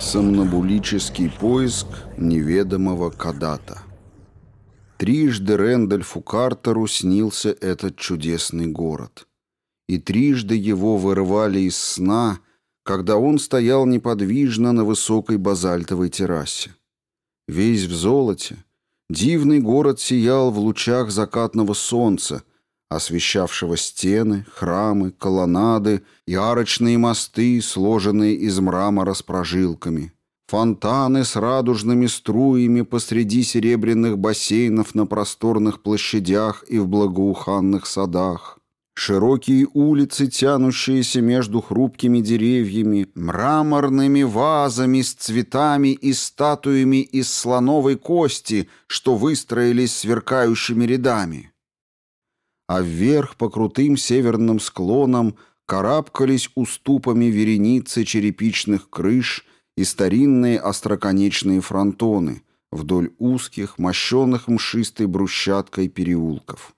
Сомнобулический поиск неведомого Кадата Трижды Рэндольфу Картеру снился этот чудесный город. И трижды его вырывали из сна, когда он стоял неподвижно на высокой базальтовой террасе. Весь в золоте, дивный город сиял в лучах закатного солнца, освещавшего стены, храмы, колоннады и арочные мосты, сложенные из мрамора с прожилками, фонтаны с радужными струями посреди серебряных бассейнов на просторных площадях и в благоуханных садах, широкие улицы, тянущиеся между хрупкими деревьями, мраморными вазами с цветами и статуями из слоновой кости, что выстроились сверкающими рядами а вверх по крутым северным склонам карабкались уступами вереницы черепичных крыш и старинные остроконечные фронтоны вдоль узких, мощенных мшистой брусчаткой переулков.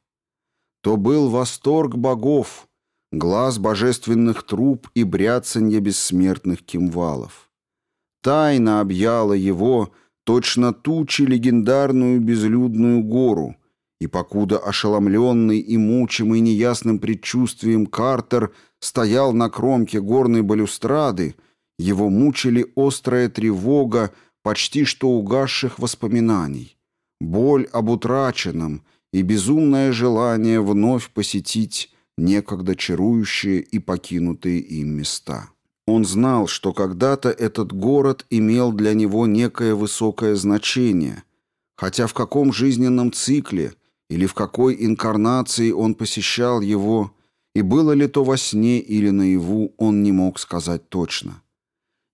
То был восторг богов, глаз божественных труб и бряцанье бессмертных кимвалов. Тайна объяла его, точно тучи легендарную безлюдную гору — и покуда ошеломленный и мучимый неясным предчувствием Картер стоял на кромке горной балюстрады, его мучили острая тревога почти что угасших воспоминаний, боль об утраченном и безумное желание вновь посетить некогда чарующие и покинутые им места. Он знал, что когда-то этот город имел для него некое высокое значение, хотя в каком жизненном цикле – или в какой инкарнации он посещал его, и было ли то во сне или наяву, он не мог сказать точно.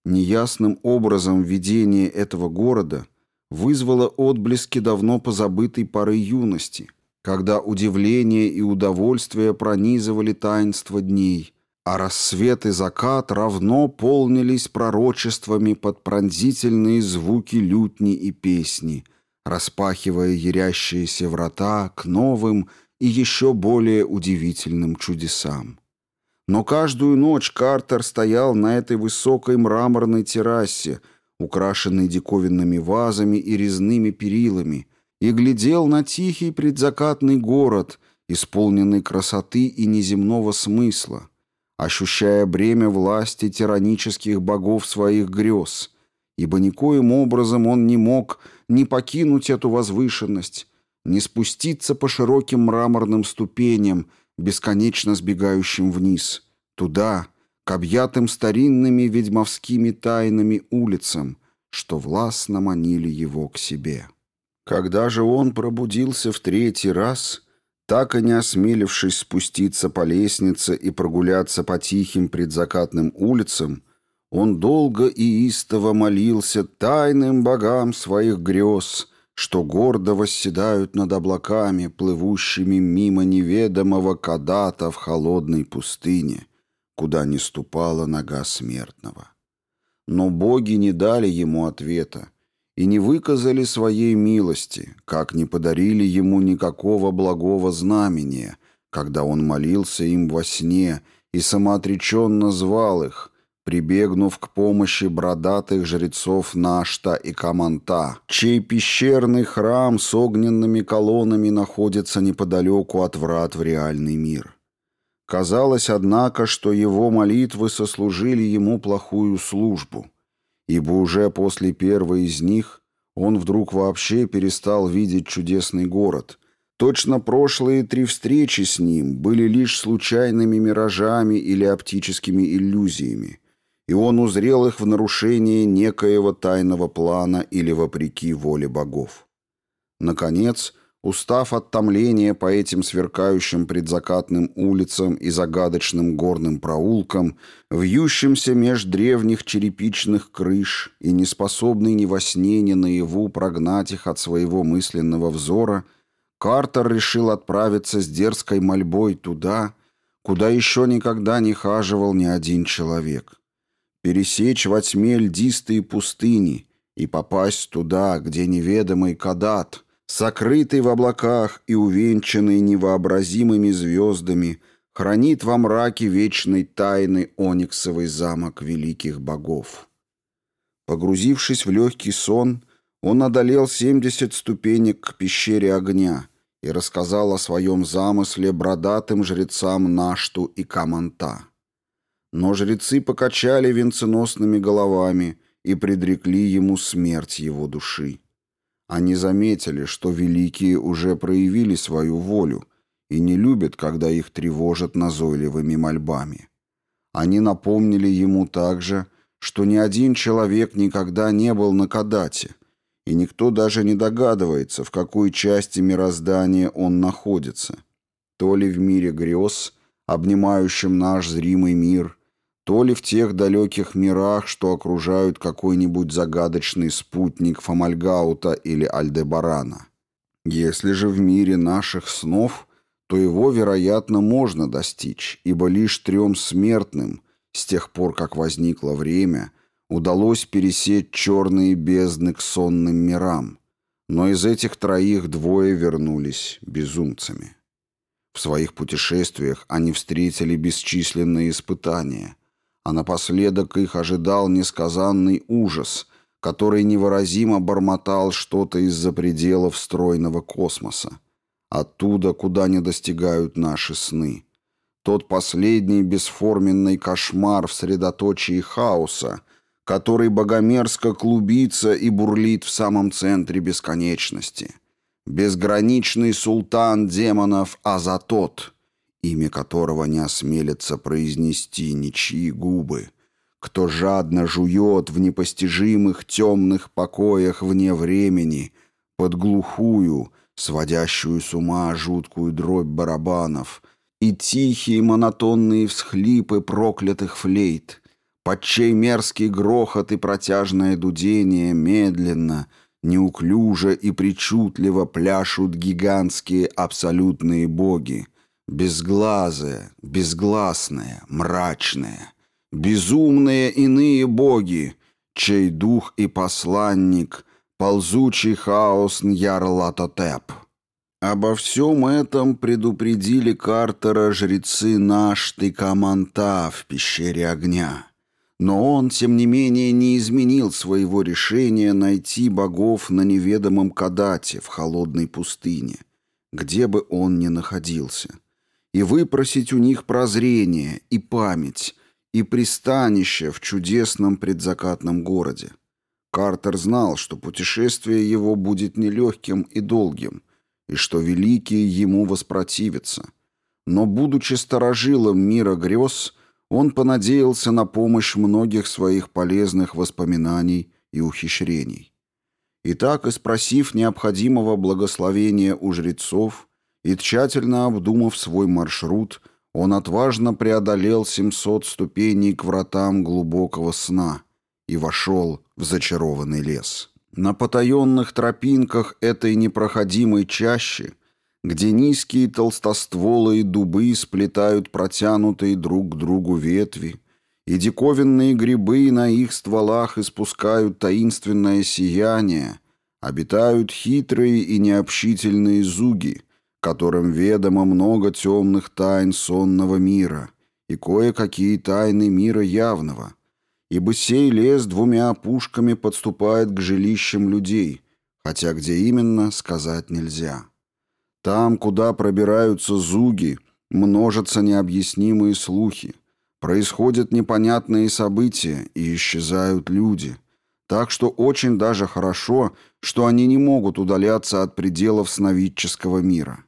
Неясным образом видение этого города вызвало отблески давно позабытой поры юности, когда удивление и удовольствие пронизывали таинство дней, а рассвет и закат равно полнились пророчествами под пронзительные звуки лютни и песни — распахивая ярящиеся врата к новым и еще более удивительным чудесам. Но каждую ночь Картер стоял на этой высокой мраморной террасе, украшенной диковинными вазами и резными перилами, и глядел на тихий предзакатный город, исполненный красоты и неземного смысла, ощущая бремя власти тиранических богов своих грез, ибо никоим образом он не мог не покинуть эту возвышенность, не спуститься по широким мраморным ступеням, бесконечно сбегающим вниз, туда, к объятым старинными ведьмовскими тайнами улицам, что властно манили его к себе. Когда же он пробудился в третий раз, так и не осмелившись спуститься по лестнице и прогуляться по тихим предзакатным улицам, он долго и истово молился тайным богам своих грез, что гордо восседают над облаками, плывущими мимо неведомого кадата в холодной пустыне, куда не ступала нога смертного. Но боги не дали ему ответа и не выказали своей милости, как не подарили ему никакого благого знамения, когда он молился им во сне и самоотреченно звал их — прибегнув к помощи бродатых жрецов Нашта и Каманта, чей пещерный храм с огненными колоннами находится неподалеку от врат в реальный мир. Казалось, однако, что его молитвы сослужили ему плохую службу, ибо уже после первой из них он вдруг вообще перестал видеть чудесный город. Точно прошлые три встречи с ним были лишь случайными миражами или оптическими иллюзиями – и он узрел их в нарушении некоего тайного плана или вопреки воле богов. Наконец, устав от томления по этим сверкающим предзакатным улицам и загадочным горным проулкам, вьющимся меж древних черепичных крыш и неспособный ни во сне, ни наяву прогнать их от своего мысленного взора, Картер решил отправиться с дерзкой мольбой туда, куда еще никогда не хаживал ни один человек пересечь во тьме льдистые пустыни и попасть туда, где неведомый Кадат, сокрытый в облаках и увенчанный невообразимыми звездами, хранит во мраке вечной тайны ониксовый замок великих богов. Погрузившись в легкий сон, он одолел 70 ступенек к пещере огня и рассказал о своем замысле бродатым жрецам Нашту и Каманта. Но жрецы покачали венценосными головами и предрекли ему смерть его души. Они заметили, что великие уже проявили свою волю и не любят, когда их тревожат назойливыми мольбами. Они напомнили ему также, что ни один человек никогда не был на Кадате, и никто даже не догадывается, в какой части мироздания он находится. То ли в мире грез, обнимающем наш зримый мир, то ли в тех далеких мирах, что окружают какой-нибудь загадочный спутник Фомальгаута или Альдебарана. Если же в мире наших снов, то его, вероятно, можно достичь, ибо лишь трем смертным, с тех пор, как возникло время, удалось пересечь черные бездны к сонным мирам, но из этих троих двое вернулись безумцами. В своих путешествиях они встретили бесчисленные испытания – а напоследок их ожидал несказанный ужас, который невыразимо бормотал что-то из-за пределов стройного космоса, оттуда, куда не достигают наши сны. Тот последний бесформенный кошмар в средоточии хаоса, который богомерзко клубится и бурлит в самом центре бесконечности. Безграничный султан демонов Азатот — имя которого не осмелятся произнести ничьи губы, кто жадно жует в непостижимых темных покоях вне времени, под глухую, сводящую с ума жуткую дробь барабанов и тихие монотонные всхлипы проклятых флейт, под чей мерзкий грохот и протяжное дудение медленно, неуклюже и причудливо пляшут гигантские абсолютные боги, Безглазые, безгласные, мрачные, безумные иные боги, чей дух и посланник — ползучий хаос Ньярлатотеп. Обо всем этом предупредили Картера жрецы Нашт и Каманта в пещере огня. Но он, тем не менее, не изменил своего решения найти богов на неведомом Кадате в холодной пустыне, где бы он ни находился — и выпросить у них прозрение и память, и пристанище в чудесном предзакатном городе. Картер знал, что путешествие его будет нелегким и долгим, и что великие ему воспротивятся. Но, будучи сторожилом мира грез, он понадеялся на помощь многих своих полезных воспоминаний и ухищрений. Итак, и спросив необходимого благословения у жрецов, и тщательно обдумав свой маршрут, он отважно преодолел 700 ступеней к вратам глубокого сна и вошел в зачарованный лес. На потаенных тропинках этой непроходимой чащи, где низкие толстостволые дубы сплетают протянутые друг к другу ветви, и диковинные грибы на их стволах испускают таинственное сияние, обитают хитрые и необщительные зуги, которым ведомо много темных тайн сонного мира и кое-какие тайны мира явного, ибо сей лес двумя опушками подступает к жилищам людей, хотя где именно, сказать нельзя. Там, куда пробираются зуги, множатся необъяснимые слухи, происходят непонятные события и исчезают люди. Так что очень даже хорошо, что они не могут удаляться от пределов сновидческого мира.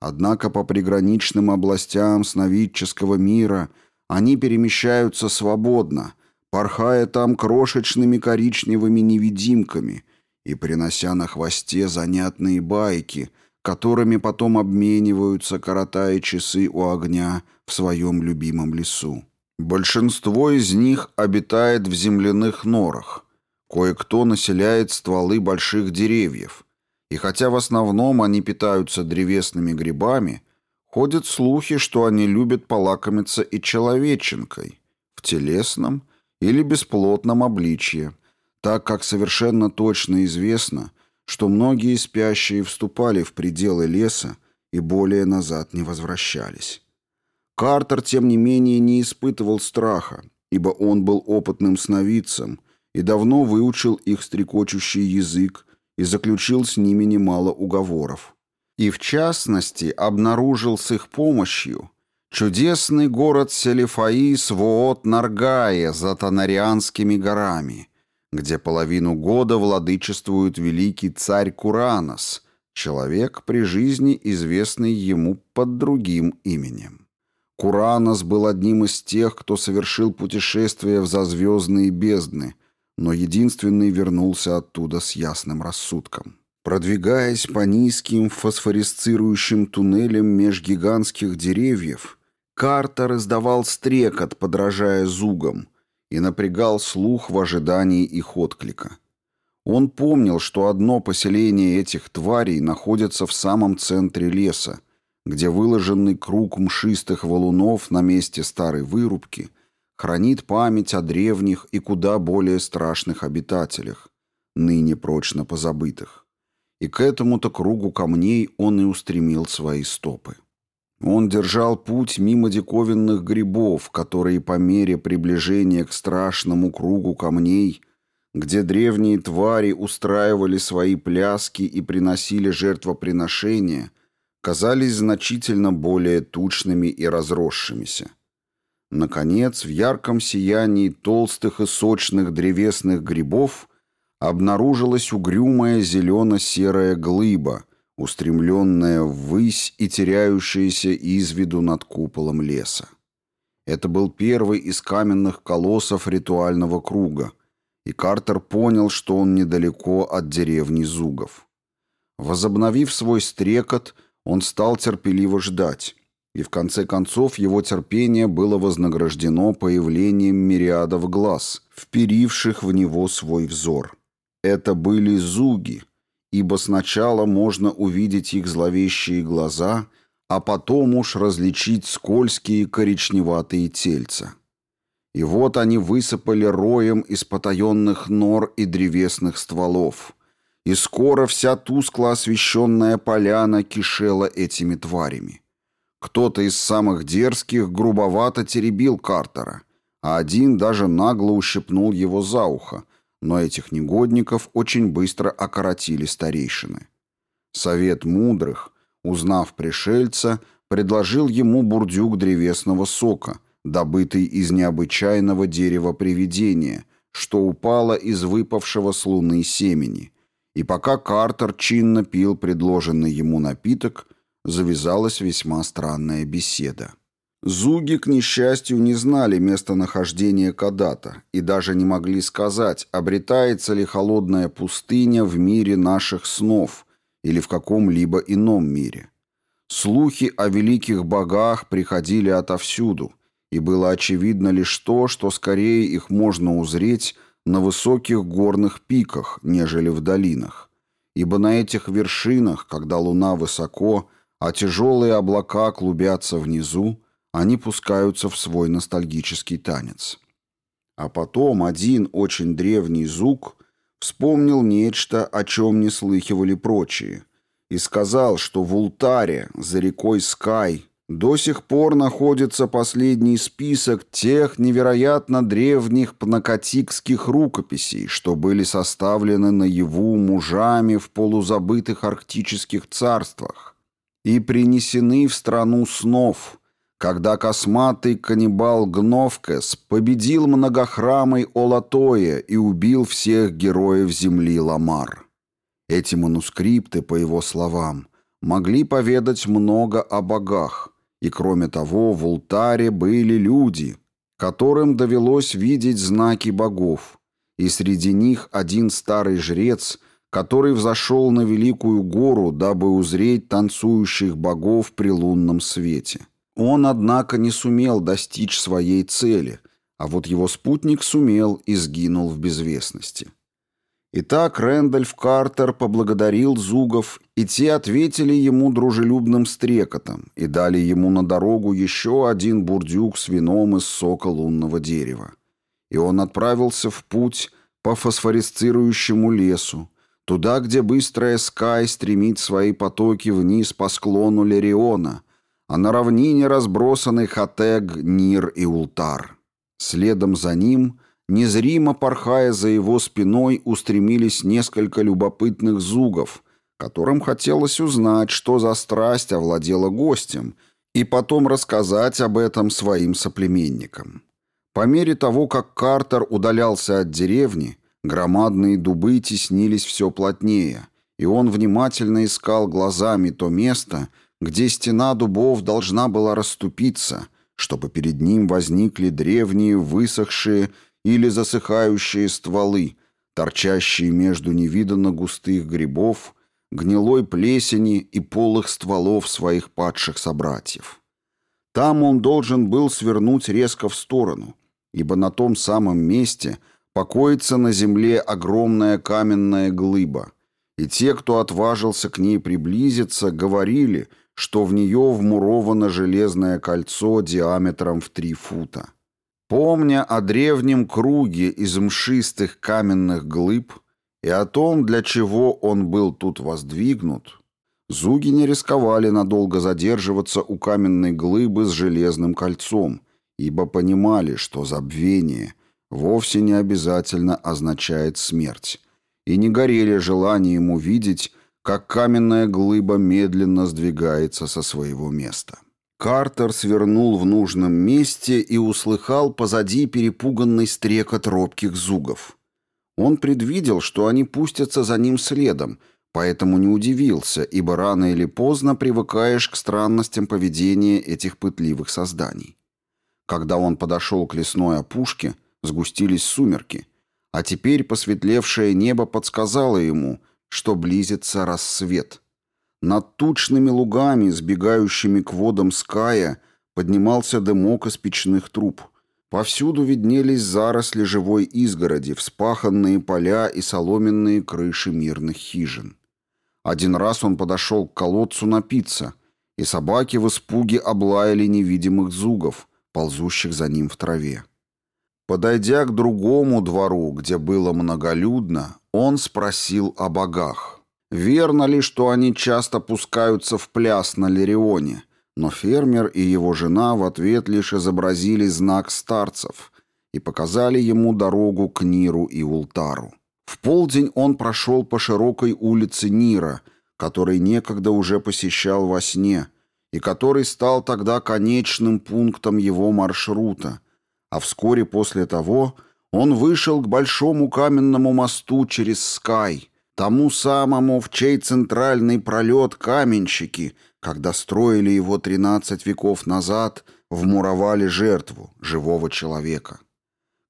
Однако по приграничным областям сновидческого мира они перемещаются свободно, порхая там крошечными коричневыми невидимками и принося на хвосте занятные байки, которыми потом обмениваются, коротая часы у огня в своем любимом лесу. Большинство из них обитает в земляных норах. Кое-кто населяет стволы больших деревьев, и хотя в основном они питаются древесными грибами, ходят слухи, что они любят полакомиться и человеченкой в телесном или бесплотном обличье, так как совершенно точно известно, что многие спящие вступали в пределы леса и более назад не возвращались. Картер, тем не менее, не испытывал страха, ибо он был опытным сновидцем и давно выучил их стрекочущий язык и заключил с ними немало уговоров. И, в частности, обнаружил с их помощью чудесный город Селифаис Воот Наргая за Танарианскими горами, где половину года владычествует великий царь Куранос, человек при жизни, известный ему под другим именем. Куранос был одним из тех, кто совершил путешествие в зазвездные бездны, но единственный вернулся оттуда с ясным рассудком. Продвигаясь по низким фосфорисцирующим туннелям меж гигантских деревьев, Картер издавал стрекот, подражая зугам, и напрягал слух в ожидании их отклика. Он помнил, что одно поселение этих тварей находится в самом центре леса, где выложенный круг мшистых валунов на месте старой вырубки хранит память о древних и куда более страшных обитателях, ныне прочно позабытых. И к этому-то кругу камней он и устремил свои стопы. Он держал путь мимо диковинных грибов, которые по мере приближения к страшному кругу камней, где древние твари устраивали свои пляски и приносили жертвоприношения, казались значительно более тучными и разросшимися. Наконец, в ярком сиянии толстых и сочных древесных грибов обнаружилась угрюмая зелено-серая глыба — устремленная ввысь и теряющаяся из виду над куполом леса. Это был первый из каменных колоссов ритуального круга, и Картер понял, что он недалеко от деревни Зугов. Возобновив свой стрекот, он стал терпеливо ждать, и в конце концов его терпение было вознаграждено появлением мириадов глаз, вперивших в него свой взор. Это были зуги — ибо сначала можно увидеть их зловещие глаза, а потом уж различить скользкие коричневатые тельца. И вот они высыпали роем из потаенных нор и древесных стволов, и скоро вся тускло освещенная поляна кишела этими тварями. Кто-то из самых дерзких грубовато теребил Картера, а один даже нагло ущипнул его за ухо, но этих негодников очень быстро окоротили старейшины. Совет мудрых, узнав пришельца, предложил ему бурдюк древесного сока, добытый из необычайного дерева привидения, что упало из выпавшего с луны семени. И пока Картер чинно пил предложенный ему напиток, завязалась весьма странная беседа. Зуги, к несчастью, не знали местонахождения Кадата и даже не могли сказать, обретается ли холодная пустыня в мире наших снов или в каком-либо ином мире. Слухи о великих богах приходили отовсюду, и было очевидно лишь то, что скорее их можно узреть на высоких горных пиках, нежели в долинах. Ибо на этих вершинах, когда луна высоко, а тяжелые облака клубятся внизу, они пускаются в свой ностальгический танец. А потом один очень древний зук вспомнил нечто, о чем не слыхивали прочие, и сказал, что в Ултаре, за рекой Скай, до сих пор находится последний список тех невероятно древних пнакотикских рукописей, что были составлены наяву мужами в полузабытых арктических царствах и принесены в страну снов – когда косматый каннибал Гновкес победил многохрамой Олатоя и убил всех героев земли Ламар. Эти манускрипты, по его словам, могли поведать много о богах, и кроме того в Ултаре были люди, которым довелось видеть знаки богов, и среди них один старый жрец, который взошел на великую гору, дабы узреть танцующих богов при лунном свете. Он, однако, не сумел достичь своей цели, а вот его спутник сумел и сгинул в безвестности. Итак, Рэндольф Картер поблагодарил Зугов, и те ответили ему дружелюбным стрекотом и дали ему на дорогу еще один бурдюк с вином из сока лунного дерева. И он отправился в путь по фосфорисцирующему лесу, туда, где быстрая Скай стремит свои потоки вниз по склону Лериона, а на равнине разбросаны Хатег, Нир и Ултар. Следом за ним, незримо порхая за его спиной, устремились несколько любопытных зугов, которым хотелось узнать, что за страсть овладела гостем, и потом рассказать об этом своим соплеменникам. По мере того, как Картер удалялся от деревни, громадные дубы теснились все плотнее, и он внимательно искал глазами то место, где стена дубов должна была расступиться, чтобы перед ним возникли древние высохшие или засыхающие стволы, торчащие между невиданно густых грибов, гнилой плесени и полых стволов своих падших собратьев. Там он должен был свернуть резко в сторону, ибо на том самом месте покоится на земле огромная каменная глыба, и те, кто отважился к ней приблизиться, говорили, что в нее вмуровано железное кольцо диаметром в три фута. Помня о древнем круге из мшистых каменных глыб и о том, для чего он был тут воздвигнут, зуги не рисковали надолго задерживаться у каменной глыбы с железным кольцом, ибо понимали, что забвение вовсе не обязательно означает смерть, и не горели желанием увидеть, как каменная глыба медленно сдвигается со своего места. Картер свернул в нужном месте и услыхал позади перепуганный стрекот робких зугов. Он предвидел, что они пустятся за ним следом, поэтому не удивился, ибо рано или поздно привыкаешь к странностям поведения этих пытливых созданий. Когда он подошел к лесной опушке, сгустились сумерки, а теперь посветлевшее небо подсказало ему, что близится рассвет. Над тучными лугами, сбегающими к водам Ская, поднимался дымок из печных труб. Повсюду виднелись заросли живой изгороди, вспаханные поля и соломенные крыши мирных хижин. Один раз он подошел к колодцу напиться, и собаки в испуге облаяли невидимых зугов, ползущих за ним в траве. Подойдя к другому двору, где было многолюдно, он спросил о богах. Верно ли, что они часто пускаются в пляс на Лерионе, но фермер и его жена в ответ лишь изобразили знак старцев и показали ему дорогу к Ниру и Ултару. В полдень он прошел по широкой улице Нира, который некогда уже посещал во сне, и который стал тогда конечным пунктом его маршрута, а вскоре после того он вышел к большому каменному мосту через Скай, тому самому, в чей центральный пролет каменщики, когда строили его 13 веков назад, вмуровали жертву, живого человека.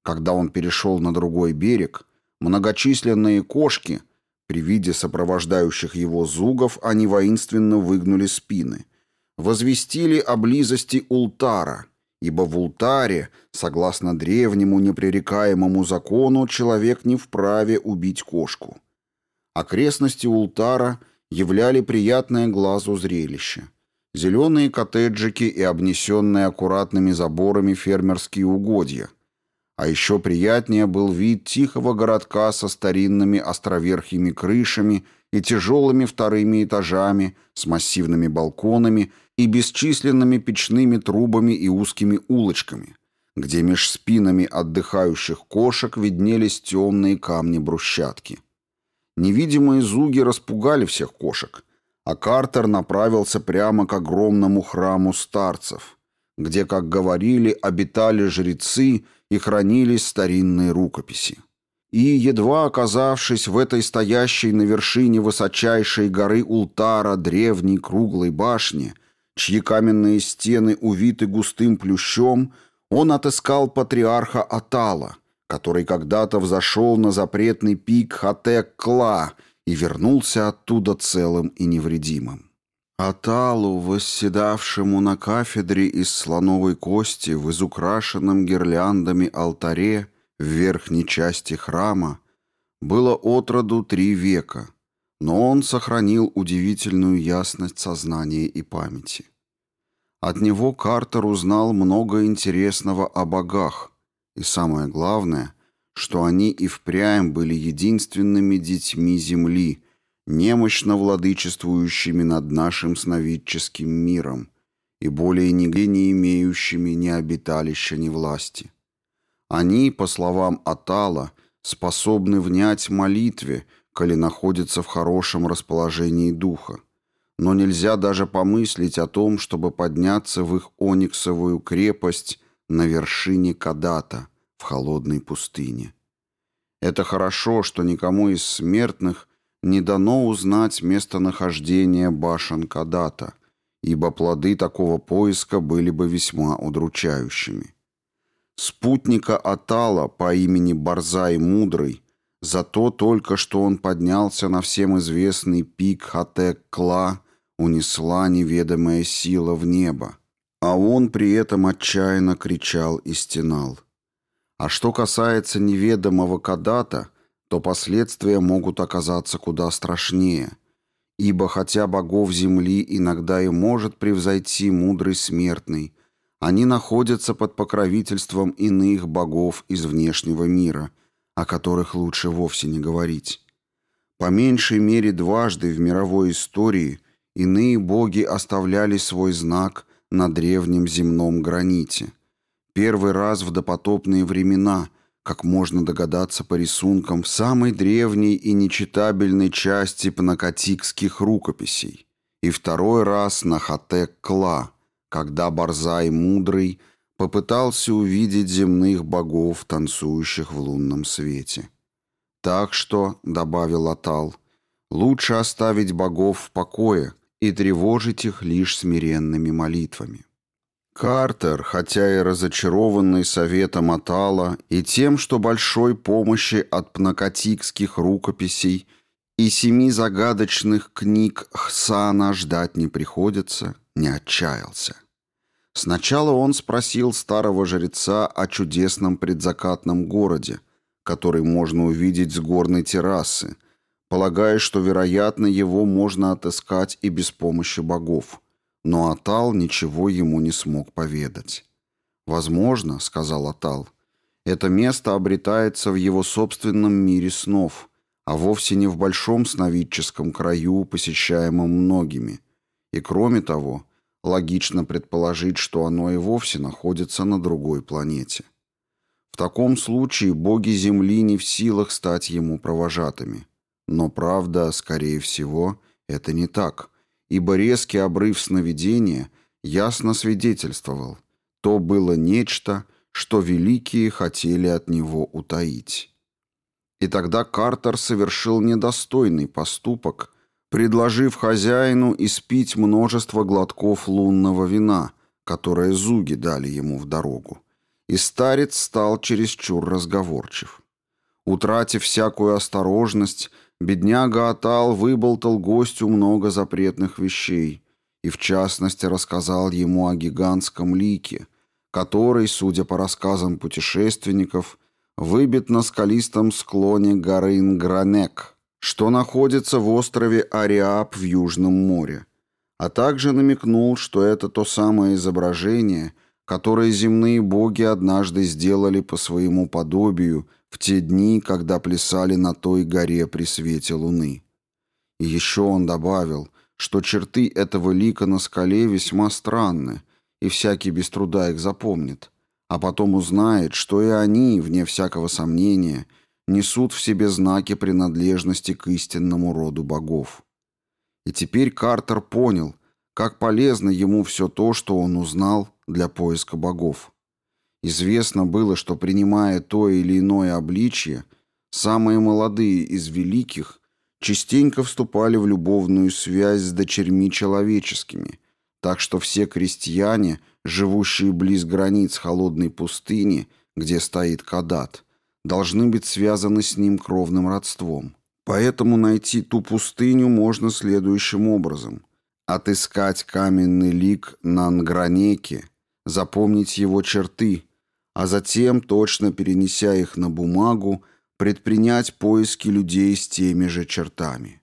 Когда он перешел на другой берег, многочисленные кошки, при виде сопровождающих его зугов, они воинственно выгнули спины, возвестили о близости Ултара — ибо в Ултаре, согласно древнему непререкаемому закону, человек не вправе убить кошку. Окрестности Ултара являли приятное глазу зрелище. Зеленые коттеджики и обнесенные аккуратными заборами фермерские угодья. А еще приятнее был вид тихого городка со старинными островерхими крышами и тяжелыми вторыми этажами, с массивными балконами и бесчисленными печными трубами и узкими улочками, где меж спинами отдыхающих кошек виднелись темные камни брусчатки. Невидимые зуги распугали всех кошек, а Картер направился прямо к огромному храму старцев, где, как говорили, обитали жрецы и хранились старинные рукописи. И, едва оказавшись в этой стоящей на вершине высочайшей горы Ултара древней круглой башне, чьи каменные стены увиты густым плющом, он отыскал патриарха Атала, который когда-то взошел на запретный пик Хатек-Кла и вернулся оттуда целым и невредимым. Аталу, восседавшему на кафедре из слоновой кости в изукрашенном гирляндами алтаре, в верхней части храма было отроду три века, но он сохранил удивительную ясность сознания и памяти. От него Картер узнал много интересного о богах, и самое главное, что они и впрямь были единственными детьми Земли, немощно владычествующими над нашим сновидческим миром, и более нигде не имеющими ни обиталища, ни власти. Они, по словам Атала, способны внять молитве, коли находятся в хорошем расположении духа, но нельзя даже помыслить о том, чтобы подняться в их ониксовую крепость на вершине Кадата в холодной пустыне. Это хорошо, что никому из смертных не дано узнать местонахождение башен Кадата, ибо плоды такого поиска были бы весьма удручающими. Спутника Атала по имени Барзай Мудрый за то только, что он поднялся на всем известный пик Хатек-Кла, унесла неведомая сила в небо, а он при этом отчаянно кричал и стенал. А что касается неведомого Кадата, то последствия могут оказаться куда страшнее, ибо хотя богов земли иногда и может превзойти мудрый смертный, они находятся под покровительством иных богов из внешнего мира, о которых лучше вовсе не говорить. По меньшей мере дважды в мировой истории иные боги оставляли свой знак на древнем земном граните. Первый раз в допотопные времена, как можно догадаться по рисункам, в самой древней и нечитабельной части пнакотикских рукописей, и второй раз на Хатек-Кла, когда Барзай Мудрый попытался увидеть земных богов, танцующих в лунном свете. «Так что», — добавил Атал, — «лучше оставить богов в покое и тревожить их лишь смиренными молитвами». Картер, хотя и разочарованный советом Атала и тем, что большой помощи от пнакотикских рукописей и семи загадочных книг Хсана ждать не приходится, не отчаялся. Сначала он спросил старого жреца о чудесном предзакатном городе, который можно увидеть с горной террасы, полагая, что, вероятно, его можно отыскать и без помощи богов. Но Атал ничего ему не смог поведать. «Возможно, — сказал Атал, — это место обретается в его собственном мире снов, а вовсе не в большом сновидческом краю, посещаемом многими. И кроме того, — Логично предположить, что оно и вовсе находится на другой планете. В таком случае боги Земли не в силах стать ему провожатыми. Но правда, скорее всего, это не так, ибо резкий обрыв сновидения ясно свидетельствовал. То было нечто, что великие хотели от него утаить. И тогда Картер совершил недостойный поступок, предложив хозяину испить множество глотков лунного вина, которое зуги дали ему в дорогу. И старец стал чересчур разговорчив. Утратив всякую осторожность, бедняга Атал выболтал гостю много запретных вещей и, в частности, рассказал ему о гигантском лике, который, судя по рассказам путешественников, выбит на скалистом склоне горы Ингранек – что находится в острове Ариап в Южном море, а также намекнул, что это то самое изображение, которое земные боги однажды сделали по своему подобию в те дни, когда плясали на той горе при свете луны. И еще он добавил, что черты этого лика на скале весьма странны, и всякий без труда их запомнит, а потом узнает, что и они, вне всякого сомнения, — несут в себе знаки принадлежности к истинному роду богов. И теперь Картер понял, как полезно ему все то, что он узнал для поиска богов. Известно было, что принимая то или иное обличье, самые молодые из великих частенько вступали в любовную связь с дочерьми человеческими, так что все крестьяне, живущие близ границ холодной пустыни, где стоит Кадат, должны быть связаны с ним кровным родством. Поэтому найти ту пустыню можно следующим образом. Отыскать каменный лик на Ангранеке, запомнить его черты, а затем, точно перенеся их на бумагу, предпринять поиски людей с теми же чертами.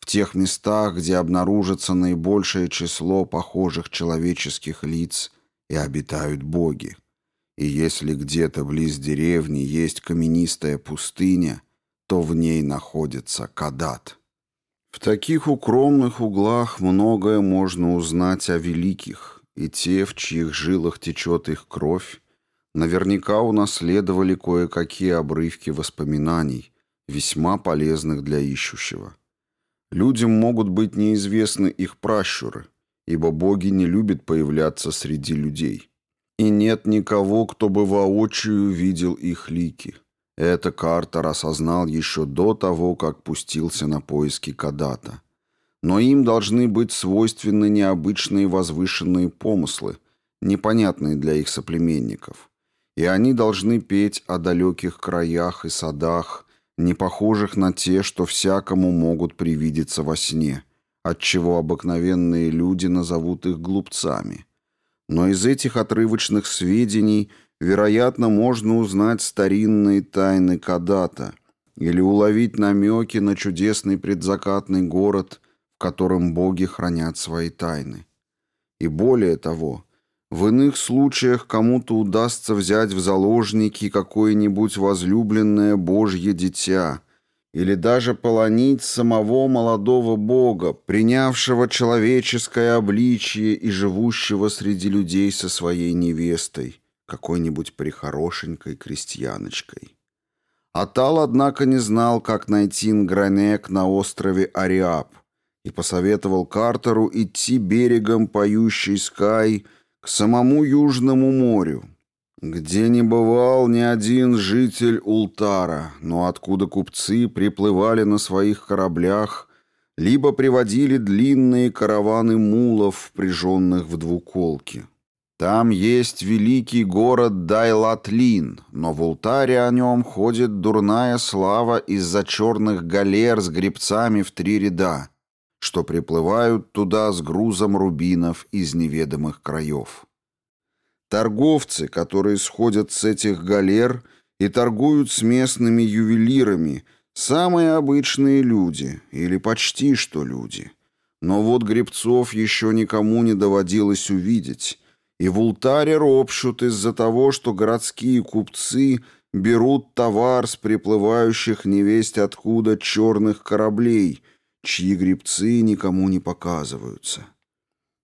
В тех местах, где обнаружится наибольшее число похожих человеческих лиц и обитают боги. И если где-то близ деревни есть каменистая пустыня, то в ней находится Кадат. В таких укромных углах многое можно узнать о великих, и те, в чьих жилах течет их кровь, наверняка унаследовали кое-какие обрывки воспоминаний, весьма полезных для ищущего. Людям могут быть неизвестны их пращуры, ибо боги не любят появляться среди людей. И нет никого, кто бы воочию видел их лики. Это Картер осознал еще до того, как пустился на поиски Кадата. Но им должны быть свойственны необычные возвышенные помыслы, непонятные для их соплеменников. И они должны петь о далеких краях и садах, не похожих на те, что всякому могут привидеться во сне, отчего обыкновенные люди назовут их глупцами. Но из этих отрывочных сведений, вероятно, можно узнать старинные тайны Кадата или уловить намеки на чудесный предзакатный город, в котором боги хранят свои тайны. И более того, в иных случаях кому-то удастся взять в заложники какое-нибудь возлюбленное Божье дитя или даже полонить самого молодого Бога, принявшего человеческое обличие и живущего среди людей со своей невестой, какой-нибудь прихорошенькой крестьяночкой. Атал, однако, не знал, как найти Нгранек на острове Ариаб, и посоветовал Картеру идти берегом поющей Скай – к самому Южному морю, где не бывал ни один житель Ултара, но откуда купцы приплывали на своих кораблях, либо приводили длинные караваны мулов, впряженных в двуколки. Там есть великий город Дайлатлин, но в Ултаре о нем ходит дурная слава из-за черных галер с гребцами в три ряда, что приплывают туда с грузом рубинов из неведомых краев. Торговцы, которые сходят с этих галер и торгуют с местными ювелирами, самые обычные люди, или почти что люди. Но вот гребцов еще никому не доводилось увидеть, и в Ултаре ропщут из-за того, что городские купцы берут товар с приплывающих невесть откуда черных кораблей – чьи грибцы никому не показываются.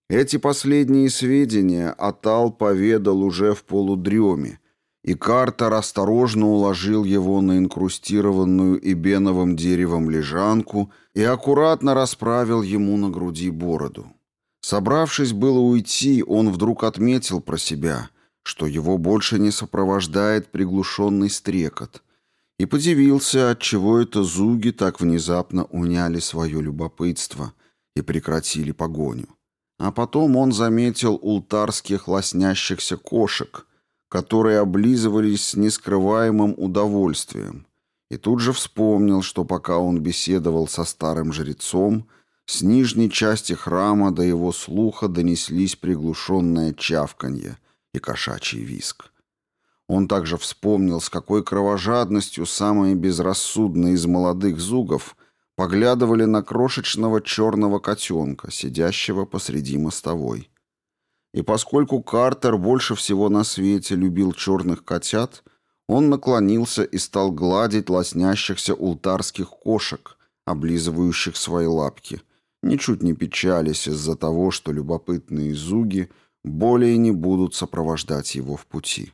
Эти последние сведения Атал поведал уже в полудреме, и Картер осторожно уложил его на инкрустированную эбеновым деревом лежанку и аккуратно расправил ему на груди бороду. Собравшись было уйти, он вдруг отметил про себя, что его больше не сопровождает приглушенный стрекот — и подивился, отчего это зуги так внезапно уняли свое любопытство и прекратили погоню. А потом он заметил ултарских лоснящихся кошек, которые облизывались с нескрываемым удовольствием, и тут же вспомнил, что пока он беседовал со старым жрецом, с нижней части храма до его слуха донеслись приглушенное чавканье и кошачий виск. Он также вспомнил, с какой кровожадностью самые безрассудные из молодых зугов поглядывали на крошечного черного котенка, сидящего посреди мостовой. И поскольку Картер больше всего на свете любил черных котят, он наклонился и стал гладить лоснящихся ултарских кошек, облизывающих свои лапки, ничуть не печались из-за того, что любопытные зуги более не будут сопровождать его в пути.